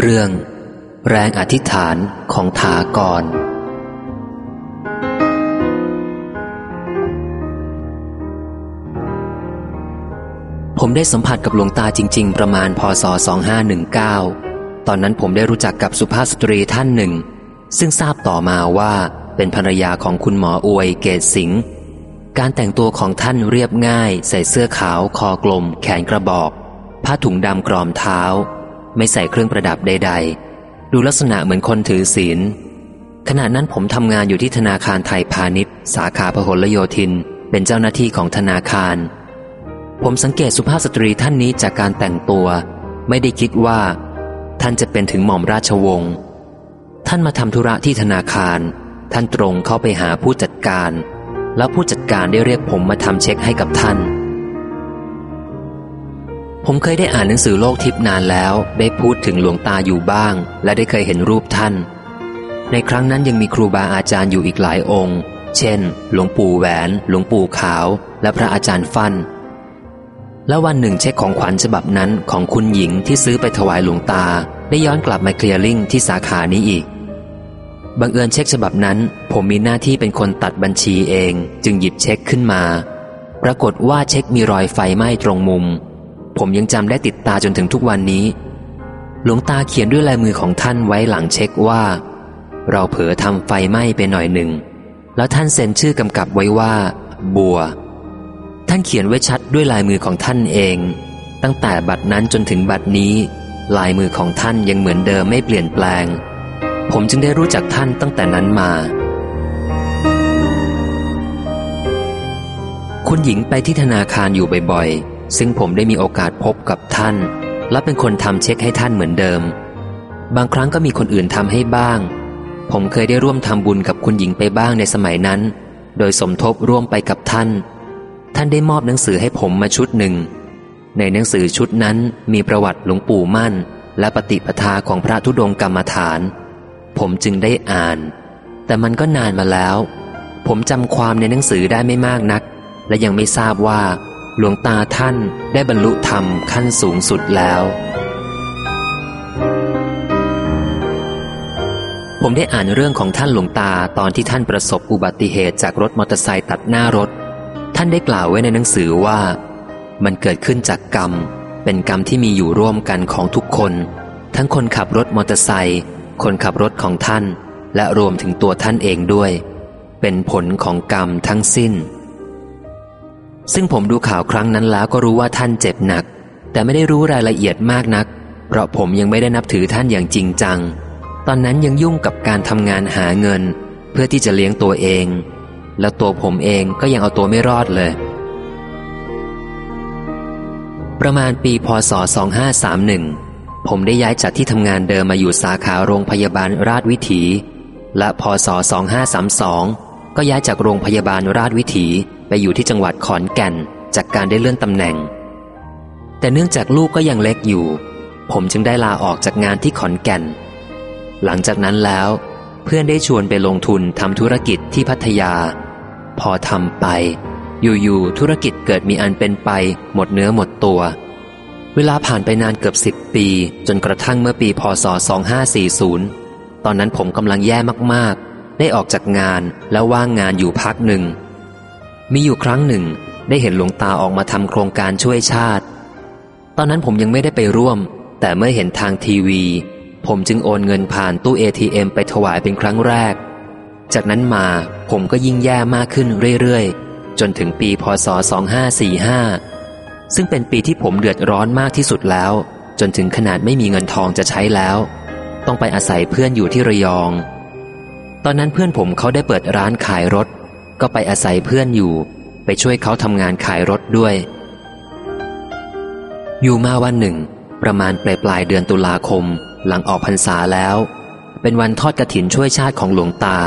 เรื่อง แรงอธิษฐานของถากร ผมได้สัมผัสกับหลวงตาจริง ๆ ประมาณพศ 2519 ตอนนั้นผมได้รู้จักกับสุภาพสตรีท่านหนึ่ง ซึ่งทราบต่อมาว่าเป็นภรรยาของคุณหมออวยเกตสิงห์การแต่งตัวของท่านเรียบง่าย ใส่เสื้อขาวคอกลม แขนกระบอก ผ้าถุงดำกรอมเท้า ไม่ใส่เครื่องประดับใด ๆ ดูลักษณะเหมือนคนถือศีล ขณะนั้นผมทำงานอยู่ที่ธนาคารไทยพาณิชย์ สาขาพหลโยธิน เป็นเจ้าหน้าที่ของธนาคาร ผมสังเกตสุภาพสตรีท่านนี้จากการแต่งตัว ไม่ได้คิดว่า ท่านจะเป็นถึงหม่อมราชวงศ์ท่านมาทำธุระที่ธนาคาร ท่านตรงเข้าไปหาผู้จัดการ แล้วผู้จัดการได้เรียกผมมาทำเช็คให้กับท่าน ผมเคยได้อ่านหนังสือโลกทิพย์นานแล้ว ได้พูดถึงหลวงตาอยู่บ้าง และได้เคยเห็นรูปท่าน ในครั้งนั้นยังมีครูบาอาจารย์อยู่อีกหลายองค์ เช่น หลวงปู่แหวน หลวงปู่ขาว และพระอาจารย์ฟัน่น แล้ววันหนึ่งเช็คของขวัญฉบับนั้นของคุณหญิงที่ซื้อไปถวายหลวงตา ได้ย้อนกลับมาเคลียร์ลิงที่สาขานี้อีกบังเอิญเช็คฉบับนั้น ผมมีหน้าที่เป็นคนตัดบัญชีเอง จึงหยิบเช็คขึ้นมา ปรากฏว่าเช็คมีรอยไฟไหม้ตรงมุม ผมยังจำได้ติดตาจนถึงทุกวันนี้ หลวงตาเขียนด้วยลายมือของท่านไว้หลังเช็คว่า เราเผลอทำไฟไหม้ไปหน่อยหนึ่ง แล้วท่านเซ็นชื่อกำกับไว้ว่า บัว ท่านเขียนไว้ชัดด้วยลายมือของท่านเอง ตั้งแต่บัดนั้นจนถึงบัดนี้ ลายมือของท่านยังเหมือนเดิมไม่เปลี่ยนแปลง ผมจึงได้รู้จักท่านตั้งแต่นั้นมาคุณหญิงไปที่ธนาคารอยู่บ่อยๆ ซึ่งผมได้มีโอกาสพบกับท่าน และเป็นคนทำเช็คให้ท่านเหมือนเดิม บางครั้งก็มีคนอื่นทำให้บ้าง ผมเคยได้ร่วมทำบุญกับคุณหญิงไปบ้างในสมัยนั้น โดยสมทบร่วมไปกับท่าน ท่านได้มอบหนังสือให้ผมมาชุดหนึ่ง ในหนังสือชุดนั้นมีประวัติหลวงปู่มั่น และปฏิปทาของพระธุดงกรรมฐาน ผมจึงได้อ่าน แต่มันก็นานมาแล้ว ผมจำความในหนังสือได้ไม่มากนัก และยังไม่ทราบว่า หลวงตาท่านได้บรรลุธรรมขั้นสูงสุดแล้ว ผมได้อ่านเรื่องของท่านหลวงตาตอนที่ท่านประสบอุบัติเหตุจากรถมอเตอร์ไซค์ตัดหน้ารถ ท่านได้กล่าวไว้ในหนังสือว่า มันเกิดขึ้นจากกรรม เป็นกรรมที่มีอยู่ร่วมกันของทุกคน ทั้งคนขับรถมอเตอร์ไซค์คนขับรถของท่าน และรวมถึงตัวท่านเองด้วย เป็นผลของกรรมทั้งสิ้น ซึ่งผมดูข่าวครั้งนั้นแล้วก็รู้ว่าท่านเจ็บหนัก แต่ไม่ได้รู้รายละเอียดมากนัก เพราะผมยังไม่ได้นับถือท่านอย่างจริงจัง ตอนนั้นยังยุ่งกับการทำงานหาเงิน เพื่อที่จะเลี้ยงตัวเอง แล้วตัวผมเองก็ยังเอาตัวไม่รอดเลย ประมาณปีพศ 2531 ผมได้ย้ายจากที่ทำงานเดิมมาอยู่สาขาโรงพยาบาลราชวิถี และพศ 2532 ก็ย้ายจากโรงพยาบาลราชวิถี ไปอยู่ที่จังหวัดขอนแก่น จากการได้เลื่อนตำแหน่ง แต่เนื่องจากลูกก็ยังเล็กอยู่ ผมจึงได้ลาออกจากงานที่ขอนแก่น หลังจากนั้นแล้ว เพื่อนได้ชวนไปลงทุนทำธุรกิจที่พัทยา พอทำไป อยู่ๆธุรกิจเกิดมีอันเป็นไป หมดเนื้อหมดตัว เวลาผ่านไปนานเกือบสิบปี จนกระทั่งเมื่อปีพศ 2540 ตอนนั้นผมกำลังแย่มากๆ ได้ออกจากงานแล้วว่างงานอยู่พักหนึ่ง มีอยู่ครั้งหนึ่ง ได้เห็นหลวงตาออกมาทำโครงการช่วยชาติ ตอนนั้นผมยังไม่ได้ไปร่วม แต่เมื่อเห็นทางทีวี ผมจึงโอนเงินผ่านตู้ ATM ไปถวายเป็นครั้งแรก จากนั้นมาผมก็ยิ่งแย่มากขึ้นเรื่อยๆ จนถึงปีพศ 2545 ซึ่งเป็นปีที่ผมเดือดร้อนมากที่สุดแล้ว จนถึงขนาดไม่มีเงินทองจะใช้แล้ว ต้องไปอาศัยเพื่อนอยู่ที่ระยอง ตอนนั้นเพื่อนผมเขาได้เปิดร้านขายรถ ก็ไปอาศัยเพื่อนอยู่ ไปช่วยเขาทำงานขายรถด้วย อยู่มาวันหนึ่ง ประมาณปลายปลายเดือนตุลาคม หลังออกพรรษาแล้ว เป็นวันทอดกระถินช่วยชาติของหลวงตา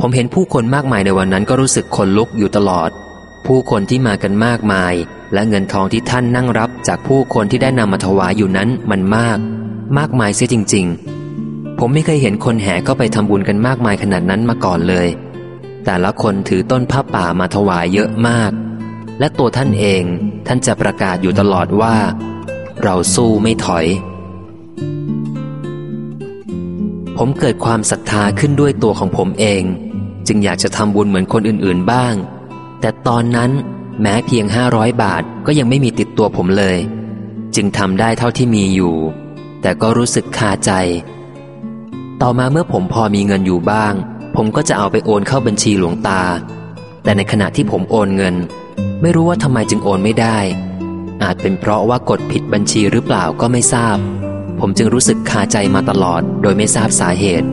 ผมเห็นผู้คนมากมายในวันนั้นก็รู้สึกขนลุกอยู่ตลอด ผู้คนที่มากันมากมาย และเงินทองที่ท่านนั่งรับจากผู้คนที่ได้นำมาถวายอยู่นั้นมันมาก มากมายเสียจริง ๆ ผมไม่เคยเห็นคนแห่เข้าไปทำบุญกันมากมายขนาดนั้นมาก่อนเลย แต่ละคนถือต้นผ้าป่ามาถวายเยอะมาก และตัวท่านเองท่านจะประกาศอยู่ตลอดว่า เราสู้ไม่ถอย ผมเกิดความศรัทธาขึ้นด้วยตัวของผมเอง จึงอยากจะทำบุญเหมือนคนอื่นๆบ้าง แต่ตอนนั้นแม้เพียงห้าร้อยบาทก็ยังไม่มีติดตัวผมเลย จึงทำได้เท่าที่มีอยู่ แต่ก็รู้สึกคาใจ ต่อมาเมื่อผมพอมีเงินอยู่บ้าง ผมก็จะเอาไปโอนเข้าบัญชีหลวงตา แต่ในขณะที่ผมโอนเงิน ไม่รู้ว่าทำไมจึงโอนไม่ได้ อาจเป็นเพราะว่ากดผิดบัญชีหรือเปล่าก็ไม่ทราบ ผมจึงรู้สึกคาใจมาตลอด โดยไม่ทราบสาเหตุ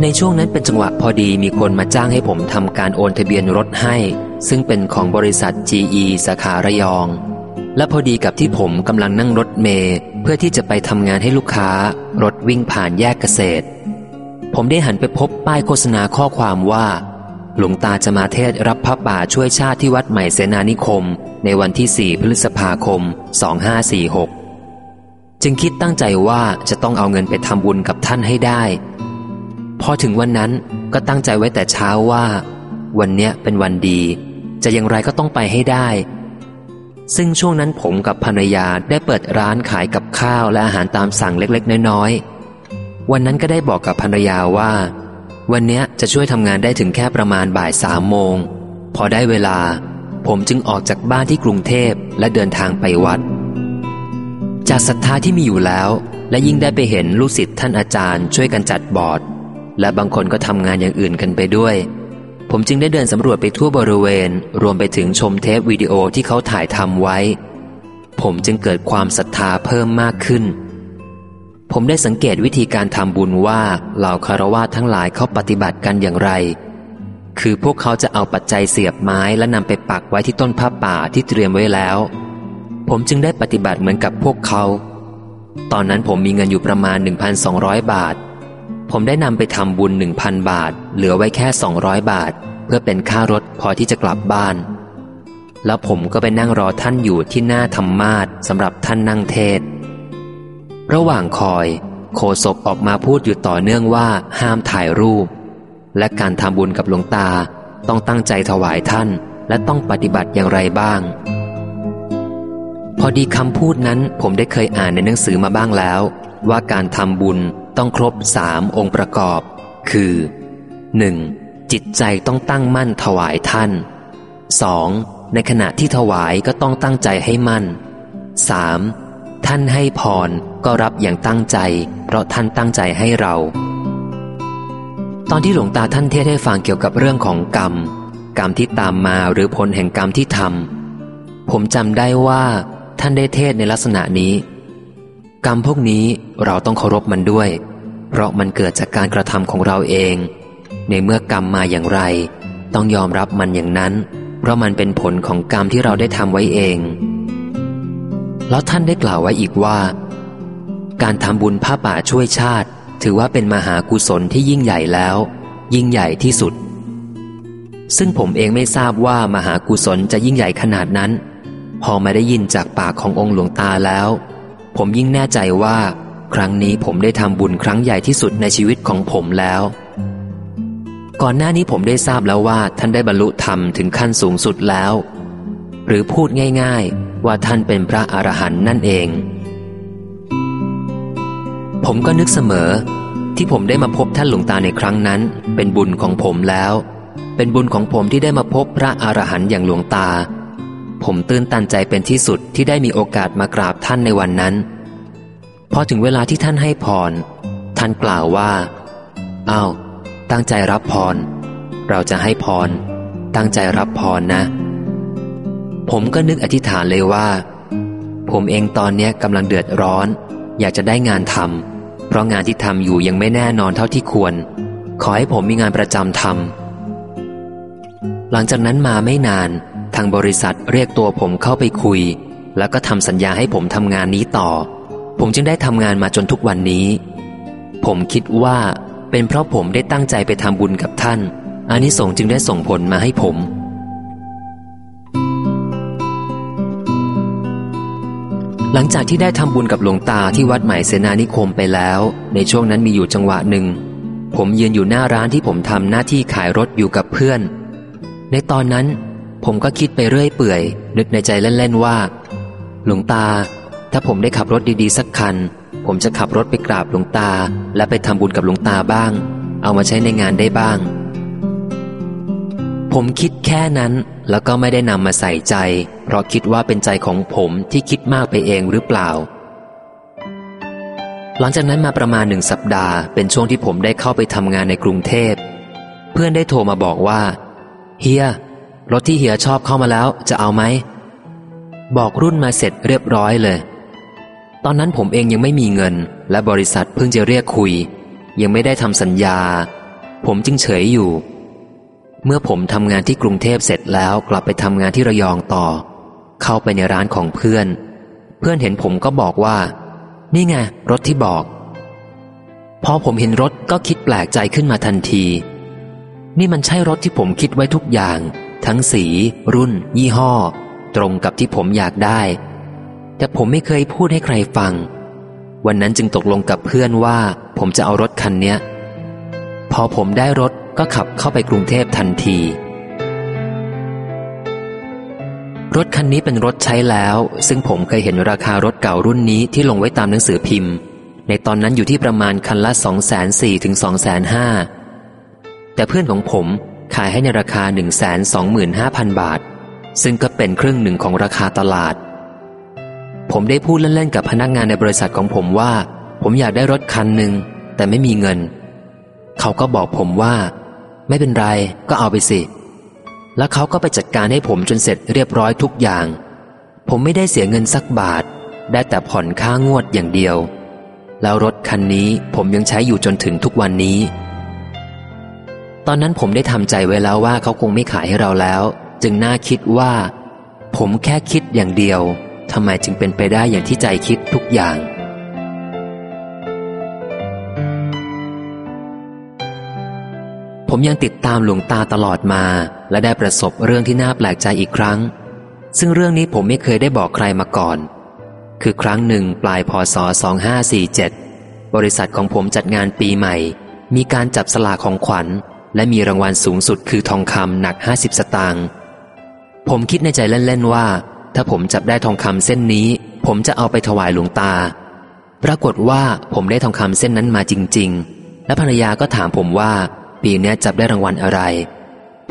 ในช่วงนั้นเป็นจังหวะพอดีมีคนมาจ้างให้ผมทำการโอนทะเบียนรถให้ ซึ่งเป็นของบริษัท GE สาขาระยอง และพอดีกับที่ผมกำลังนั่งรถเมย์เพื่อที่จะไปทำงานให้ลูกค้า รถวิ่งผ่านแยกเกษตร ผมได้หันไปพบป้ายโฆษณาข้อความว่า หลวงตาจะมาเทศรับพระป่าช่วยชาติที่วัดใหม่เสนานิคม ในวันที่ 4 พฤษภาคม 2546 จึงคิดตั้งใจว่าจะต้องเอาเงินไปทำบุญกับท่านให้ได้ พอถึงวันนั้นก็ตั้งใจไว้แต่เช้าว่า วันเนี้ยเป็นวันดี จะอย่างไรก็ต้องไปให้ได้ ซึ่งช่วงนั้นผมกับภรรยาได้เปิดร้านขายกับข้าวและอาหารตามสั่งเล็กๆ น้อยๆ วันนั้นก็ได้บอกกับภรรยาว่า วันนี้จะช่วยทำงานได้ถึงแค่ประมาณบ่ายสามโมง พอได้เวลา ผมจึงออกจากบ้านที่กรุงเทพและเดินทางไปวัด จากศรัทธาที่มีอยู่แล้ว และยิ่งได้ไปเห็นลูกศิษย์ท่านอาจารย์ช่วยกันจัดบอร์ด และบางคนก็ทำงานอย่างอื่นกันไปด้วย ผมจึงได้เดินสำรวจไปทั่วบริเวณ รวมไปถึงชมเทปวิดีโอที่เขาถ่ายทำไว้ ผมจึงเกิดความศรัทธาเพิ่มมากขึ้น ผมได้สังเกตวิธีการทำบุญว่าเหล่าคารวะทั้งหลายเขาปฏิบัติกันอย่างไร คือพวกเขาจะเอาปัจจัยเสียบไม้และนำไปปักไว้ที่ต้นผ้าป่าที่เตรียมไว้แล้ว ผมจึงได้ปฏิบัติเหมือนกับพวกเขา ตอนนั้นผมมีเงินอยู่ประมาณ 1,200 บาท ผมได้นำไปทำบุญ1,000บาท เหลือไว้แค่ 200 บาท เพื่อเป็นค่ารถพอที่จะกลับบ้าน แล้วผมก็ไปนั่งรอท่านอยู่ที่หน้าธรรมาสสำหรับท่านนั่งเทศ ระหว่างคอยโคศกออกมาพูดอยู่ต่อเนื่องว่าห้ามถ่ายรูป และการทำบุญกับหลวงตาต้องตั้งใจถวายท่าน และต้องปฏิบัติอย่างไรบ้าง พอดีคำพูดนั้นผมได้เคยอ่านในหนังสือมาบ้างแล้ว ว่าการทำบุญ ต้องครบสามองค์ประกอบ คือ 1. จิตใจต้องตั้งมั่นถวายท่าน 2. ในขณะที่ถวายก็ต้องตั้งใจให้มั่น 3. ท่านให้พรก็รับอย่างตั้งใจ เพราะท่านตั้งใจให้เรา ตอนที่หลวงตาท่านเทศให้ฟังเกี่ยวกับเรื่องของกรรม กรรมที่ตามมาหรือผลแห่งกรรมที่ทำผมจำได้ว่า ท่านได้เทศในลักษณะนี้ กรรมพวกนี้เราต้องเคารพมันด้วย เพราะมันเกิดจากการกระทำของเราเอง ในเมื่อกรรมมาอย่างไร ต้องยอมรับมันอย่างนั้น เพราะมันเป็นผลของกรรมที่เราได้ทำไว้เอง แล้วท่านได้กล่าวไว้อีกว่า การทำบุญผ้าป่าช่วยชาติ ถือว่าเป็นมหากุศลที่ยิ่งใหญ่แล้ว ยิ่งใหญ่ที่สุด ซึ่งผมเองไม่ทราบว่ามหากุศลจะยิ่งใหญ่ขนาดนั้น พอมาได้ยินจากปากขององค์หลวงตาแล้ว ผมยิ่งแน่ใจว่า ครั้งนี้ผมได้ทำบุญครั้งใหญ่ที่สุดในชีวิตของผมแล้ว ก่อนหน้านี้ผมได้ทราบแล้วว่าท่านได้บรรลุธรรมถึงขั้นสูงสุดแล้ว หรือพูดง่าย ๆ ว่าท่านเป็นพระอรหันต์นั่นเอง ผมก็นึกเสมอ ที่ผมได้มาพบท่านหลวงตาในครั้งนั้น เป็นบุญของผมแล้ว เป็นบุญของผมที่ได้มาพบพระอรหันต์อย่างหลวงตา ผมตื้นตันใจเป็นที่สุดที่ได้มีโอกาสมากราบท่านในวันนั้นพอถึงเวลาที่ท่านให้พร ท่านกล่าวว่าอ้าวตั้งใจรับพร เราจะให้พร ตั้งใจรับพรนะ ผมก็นึกอธิษฐานเลยว่า ผมเองตอนนี้กำลังเดือดร้อน อยากจะได้งานทำเพราะงานที่ทำอยู่ยังไม่แน่นอนเท่าที่ควร ขอให้ผมมีงานประจำทำหลังจากนั้นมาไม่นาน ทางบริษัทเรียกตัวผมเข้าไปคุย แล้วก็ทำสัญญาให้ผมทำงานนี้ต่อ ผมจึงได้ทำงานมาจนทุกวันนี้ ผมคิดว่าเป็นเพราะผมได้ตั้งใจไปทำบุญกับท่านอานิสงส์จึงได้ส่งผลมาให้ผม หลังจากที่ได้ทำบุญกับหลวงตาที่วัดใหม่เสนานิคมไปแล้ว ในช่วงนั้นมีอยู่จังหวะหนึ่ง ผมยืนอยู่หน้าร้านที่ผมทำหน้าที่ขายรถอยู่กับเพื่อน ในตอนนั้น ผมก็คิดไปเรื่อยเปื่อย นึกในใจเล่นๆว่า หลวงตา ถ้าผมได้ขับรถดีๆ สักคัน ผมจะขับรถไปกราบหลวงตา และไปทำบุญกับหลวงตาบ้าง เอามาใช้ในงานได้บ้าง ผมคิดแค่นั้นแล้วก็ไม่ได้นำมาใส่ใจ เพราะคิดว่าเป็นใจของผมที่คิดมากไปเองหรือเปล่า หลังจากนั้นมาประมาณหนึ่งสัปดาห์เป็นช่วงที่ผมได้เข้าไปทำงานในกรุงเทพ เพื่อนได้โทรมาบอกว่า เฮีย รถที่เฮียชอบเข้ามาแล้วจะเอาไหม บอกรุ่นมาเสร็จเรียบร้อยเลย ตอนนั้นผมเองยังไม่มีเงิน และบริษัทเพิ่งจะเรียกคุย ยังไม่ได้ทำสัญญา ผมจึงเฉยอยู่ เมื่อผมทำงานที่กรุงเทพเสร็จแล้วกลับไปทำงานที่ระยองต่อ เข้าไปในร้านของเพื่อน เพื่อนเห็นผมก็บอกว่า นี่ไงรถที่บอก พอผมเห็นรถก็คิดแปลกใจขึ้นมาทันที นี่มันใช่รถที่ผมคิดไว้ทุกอย่าง ทั้งสี รุ่น ยี่ห้อ ตรงกับที่ผมอยากได้ แต่ผมไม่เคยพูดให้ใครฟัง วันนั้นจึงตกลงกับเพื่อนว่า ผมจะเอารถคันเนี้ย พอผมได้รถก็ขับเข้าไปกรุงเทพทันที รถคันนี้เป็นรถใช้แล้ว ซึ่งผมเคยเห็นราคารถเก่ารุ่นนี้ที่ลงไว้ตามหนังสือพิมพ์ ในตอนนั้นอยู่ที่ประมาณคันละ2 4 0 0 0ถึง2 5 0 0 0แต่เพื่อนของผม ขายให้ในราคา 125,000 บาท ซึ่งก็เป็นครึ่งหนึ่งของราคาตลาด ผมได้พูดเล่นๆกับพนักงานในบริษัทของผมว่า ผมอยากได้รถคันหนึ่งแต่ไม่มีเงิน เขาก็บอกผมว่า ไม่เป็นไรก็เอาไปสิ แล้วเขาก็ไปจัดการให้ผมจนเสร็จเรียบร้อยทุกอย่าง ผมไม่ได้เสียเงินสักบาท ได้แต่ผ่อนค่างวดอย่างเดียว แล้วรถคันนี้ผมยังใช้อยู่จนถึงทุกวันนี้ ตอนนั้นผมได้ทำใจไว้แล้วว่าเขาคงไม่ขายให้เราแล้ว จึงน่าคิดว่า ผมแค่คิดอย่างเดียวทำไมจึงเป็นไปได้อย่างที่ใจคิดทุกอย่าง ผมยังติดตามหลวงตาตลอดมา และได้ประสบเรื่องที่น่าแปลกใจอีกครั้ง ซึ่งเรื่องนี้ผมไม่เคยได้บอกใครมาก่อน คือครั้งหนึ่งปลายพศ 2547 บริษัทของผมจัดงานปีใหม่ มีการจับสลากของขวัญ และมีรางวัลสูงสุดคือทองคำหนัก 50 สตางค์ผมคิดในใจเล่น ๆ ว่า ถ้าผมจับได้ทองคำเส้นนี้ ผมจะเอาไปถวายหลวงตา ปรากฏว่าผมได้ทองคำเส้นนั้นมาจริง ๆ และภรรยาก็ถามผมว่า ปีนี้จับได้รางวัลอะไร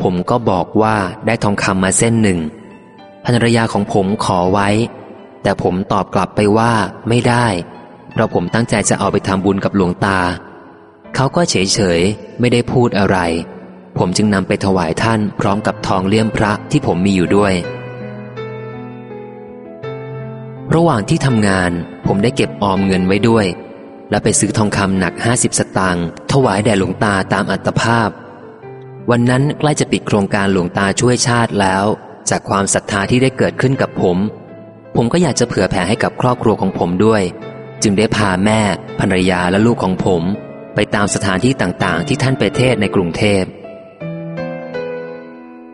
ผมก็บอกว่าได้ทองคำมาเส้นหนึ่งภรรยาของผมขอไว้ แต่ผมตอบกลับไปว่าไม่ได้ เพราะผมตั้งใจจะเอาไปทำบุญกับหลวงตา เขาก็เฉยๆไม่ได้พูดอะไร ผมจึงนำไปถวายท่านพร้อมกับทองเลี่ยมพระที่ผมมีอยู่ด้วย ระหว่างที่ทำงานผมได้เก็บออมเงินไว้ด้วย และไปซื้อทองคำหนัก 50 สตางค์ถวายแด่หลวงตาตามอัตภาพ วันนั้นใกล้จะปิดโครงการหลวงตาช่วยชาติแล้ว จากความศรัทธาที่ได้เกิดขึ้นกับผม ผมก็อยากจะเผื่อแผ่ให้กับครอบครัวของผมด้วย จึงได้พาแม่ภรรยาและลูกของผม ไปตามสถานที่ต่างๆ ที่ท่านไปเทศในกรุงเทพ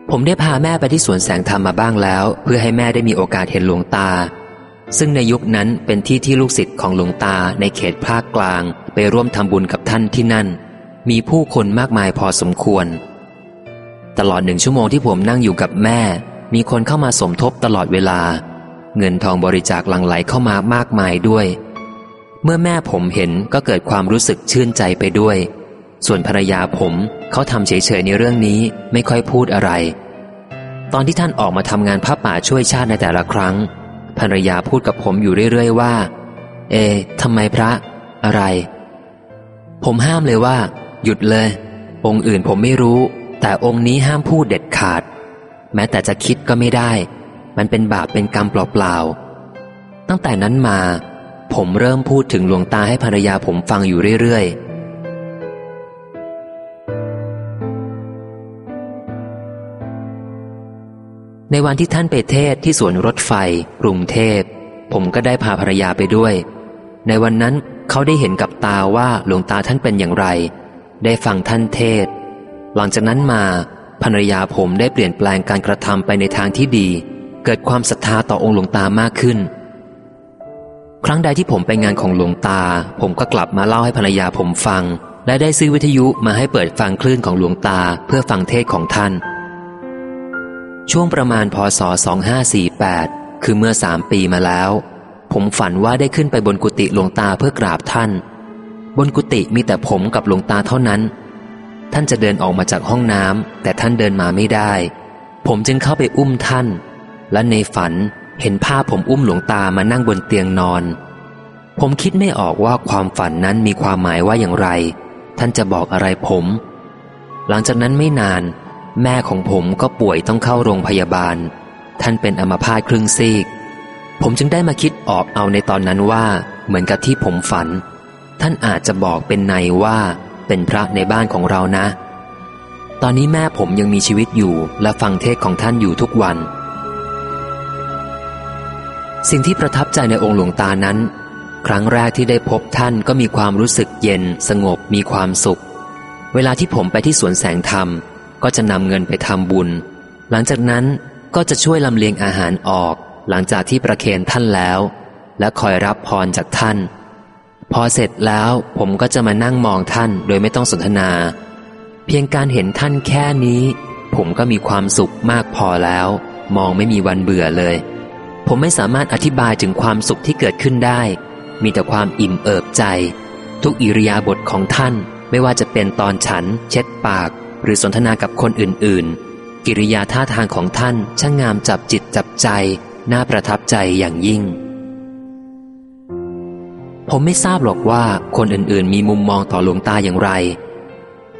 ผมได้พาแม่ไปที่สวนแสงธรรมมาบ้างแล้ว เพื่อให้แม่ได้มีโอกาสเห็นหลวงตา ซึ่งในยุคนั้นเป็นที่ที่ลูกศิษย์ของหลวงตาในเขตภาคกลาง ไปร่วมทำบุญกับท่านที่นั่น มีผู้คนมากมายพอสมควร ตลอดหนึ่งชั่วโมงที่ผมนั่งอยู่กับแม่ มีคนเข้ามาสมทบตลอดเวลา เงินทองบริจาคหลั่งไหลเข้ามามากมายด้วย เมื่อแม่ผมเห็นก็เกิดความรู้สึกชื่นใจไปด้วย ส่วนภรรยาผมเขาทำเฉยๆในเรื่องนี้ไม่ค่อยพูดอะไร ตอนที่ท่านออกมาทำงานผ้าป่าช่วยชาติในแต่ละครั้ง ภรรยาพูดกับผมอยู่เรื่อยๆว่า เอทำไมพระ อะไร ผมห้ามเลยว่า หยุดเลย องค์อื่นผมไม่รู้ แต่องค์นี้ห้ามพูดเด็ดขาด แม้แต่จะคิดก็ไม่ได้ มันเป็นบาปเป็นกรรมเปล่าๆตั้งแต่นั้นมา ผมเริ่มพูดถึงหลวงตาให้ภรรยาผมฟังอยู่เรื่อยๆ ในวันที่ท่านไปเทศที่สวนรถไฟ กรุงเทพ ผมก็ได้พาภรรยาไปด้วย ในวันนั้นเขาได้เห็นกับตาว่าหลวงตาท่านเป็นอย่างไร ได้ฟังท่านเทศ หลังจากนั้นมาภรรยาผมได้เปลี่ยนแปลงการกระทำไปในทางที่ดี เกิดความศรัทธาต่อองค์หลวงตามากขึ้น ครั้งใดที่ผมไปงานของหลวงตา ผมก็กลับมาเล่าให้ภรรยาผมฟัง และได้ซื้อวิทยุมาให้เปิดฟังคลื่นของหลวงตาเพื่อฟังเทศของท่าน ช่วงประมาณพศ 2548 คือเมื่อสามปีมาแล้ว ผมฝันว่าได้ขึ้นไปบนกุฏิหลวงตาเพื่อกราบท่าน บนกุฏิมีแต่ผมกับหลวงตาเท่านั้น ท่านจะเดินออกมาจากห้องน้ำแต่ท่านเดินมาไม่ได้ ผมจึงเข้าไปอุ้มท่าน และในฝัน เห็นภาพผมอุ้มหลวงตามานั่งบนเตียงนอน ผมคิดไม่ออกว่าความฝันนั้นมีความหมายว่าอย่างไร ท่านจะบอกอะไรผม หลังจากนั้นไม่นาน แม่ของผมก็ป่วยต้องเข้าโรงพยาบาล ท่านเป็นอัมพาตครึ่งซีก ผมจึงได้มาคิดออกเอาในตอนนั้นว่า เหมือนกับที่ผมฝัน ท่านอาจจะบอกเป็นในว่า เป็นพระในบ้านของเรานะ ตอนนี้แม่ผมยังมีชีวิตอยู่และฟังเทศของท่านอยู่ทุกวัน สิ่งที่ประทับใจในองค์หลวงตานั้น ครั้งแรกที่ได้พบท่านก็มีความรู้สึกเย็น สงบมีความสุข เวลาที่ผมไปที่สวนแสงธรรม ก็จะนำเงินไปทำบุญ หลังจากนั้นก็จะช่วยลำเลียงอาหารออก หลังจากที่ประเคนท่านแล้ว และคอยรับพรจากท่าน พอเสร็จแล้วผมก็จะมานั่งมองท่านโดยไม่ต้องสนทนา เพียงการเห็นท่านแค่นี้ ผมก็มีความสุขมากพอแล้ว มองไม่มีวันเบื่อเลย ผมไม่สามารถอธิบายถึงความสุขที่เกิดขึ้นได้ มีแต่ความอิ่มเอิบใจ ทุกอิริยาบถของท่าน ไม่ว่าจะเป็นตอนฉัน เช็ดปาก หรือสนทนากับคนอื่น ๆ กิริยาท่าทางของท่านช่างงามจับจิตจับใจ น่าประทับใจอย่างยิ่ง ผมไม่ทราบหรอกว่าคนอื่น ๆ มีมุมมองต่อหลวงตาอย่างไร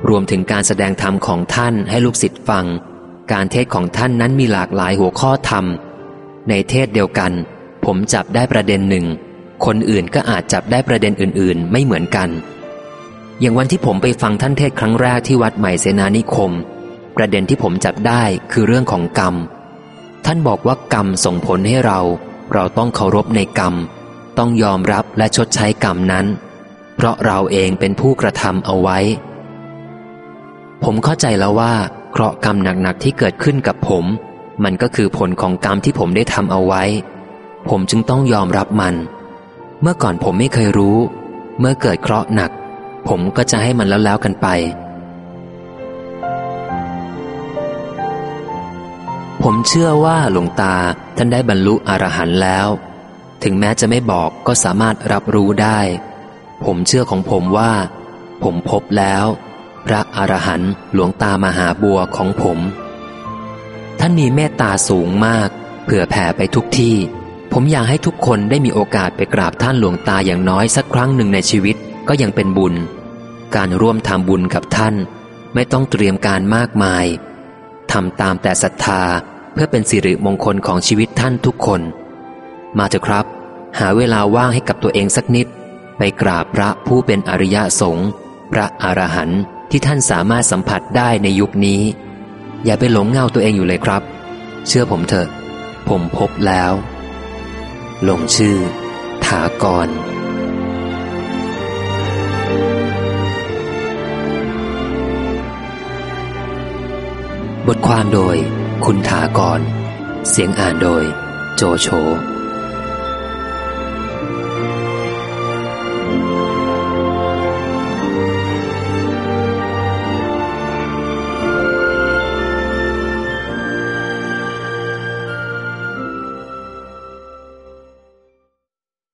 รวมถึงการแสดงธรรมของท่านให้ลูกศิษย์ฟัง การเทศของท่านนั้นมีหลากหลายหัวข้อธรรม ในเทศเดียวกัน ผมจับได้ประเด็นหนึ่ง คนอื่นก็อาจจับได้ประเด็นอื่น ๆ ไม่เหมือนกัน อย่างวันที่ผมไปฟังท่านเทศครั้งแรกที่วัดใหม่เสนานิคม ประเด็นที่ผมจับได้คือเรื่องของกรรม ท่านบอกว่ากรรมส่งผลให้เรา เราต้องเคารพในกรรม ต้องยอมรับและชดใช้กรรมนั้น เพราะเราเองเป็นผู้กระทำเอาไว้ ผมเข้าใจแล้วว่าเคราะห์กรรมหนักๆที่เกิดขึ้นกับผม มันก็คือผลของกรรมที่ผมได้ทำเอาไว้ ผมจึงต้องยอมรับมัน เมื่อก่อนผมไม่เคยรู้ เมื่อเกิดเคราะห์หนัก ผมก็จะให้มันแล้วแล้วกันไป ผมเชื่อว่าหลวงตาท่านได้บรรลุอรหันต์แล้ว ถึงแม้จะไม่บอกก็สามารถรับรู้ได้ ผมเชื่อของผมว่า ผมพบแล้ว พระอรหันต์หลวงตามหาบัวของผม ท่านมีเมตตาสูงมาก เผื่อแผ่ไปทุกที่ ผมอยากให้ทุกคนได้มีโอกาสไปกราบท่านหลวงตาอย่างน้อยสักครั้งหนึ่งในชีวิตก็ยังเป็นบุญ การร่วมทำบุญกับท่าน ไม่ต้องเตรียมการมากมายทำตามแต่ศรัทธาเพื่อเป็นสิริมงคลของชีวิตท่านทุกคน มาเถอะครับ หาเวลาว่างให้กับตัวเองสักนิด ไปกราบพระผู้เป็นอริยสงฆ์พระอรหันต์ที่ท่านสามารถสัมผัสได้ในยุคนี้ อย่าไปหลงเงาตัวเองอยู่เลยครับ เชื่อผมเถอะ ผมพบแล้ว ลงชื่อ ถากรบทความโดย คุณถากร เสียงอ่านโดย โจโฉ